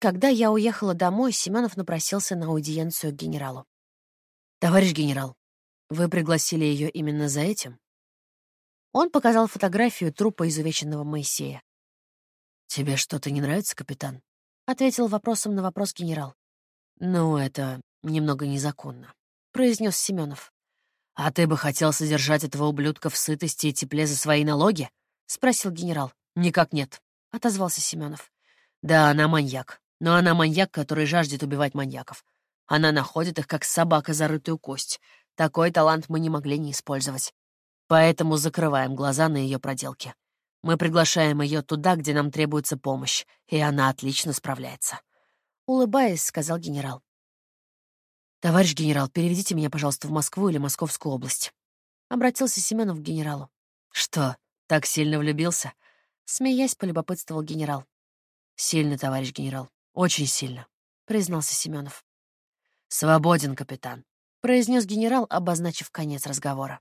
Когда я уехала домой, Семенов напросился на аудиенцию к генералу. «Товарищ генерал, вы пригласили ее именно за этим?» Он показал фотографию трупа изувеченного Моисея. «Тебе что-то не нравится, капитан?» — ответил вопросом на вопрос генерал. «Ну, это немного незаконно», — произнес Семенов. «А ты бы хотел содержать этого ублюдка в сытости и тепле за свои налоги?» — спросил генерал. «Никак нет», — отозвался Семенов. «Да, она маньяк. Но она маньяк, который жаждет убивать маньяков. Она находит их, как собака, зарытую кость. Такой талант мы не могли не использовать. Поэтому закрываем глаза на ее проделки. Мы приглашаем ее туда, где нам требуется помощь, и она отлично справляется. Улыбаясь, сказал генерал. «Товарищ генерал, переведите меня, пожалуйста, в Москву или Московскую область». Обратился Семенов к генералу. «Что, так сильно влюбился?» Смеясь, полюбопытствовал генерал. «Сильно, товарищ генерал, очень сильно», — признался Семенов. «Свободен, капитан», — произнес генерал, обозначив конец разговора.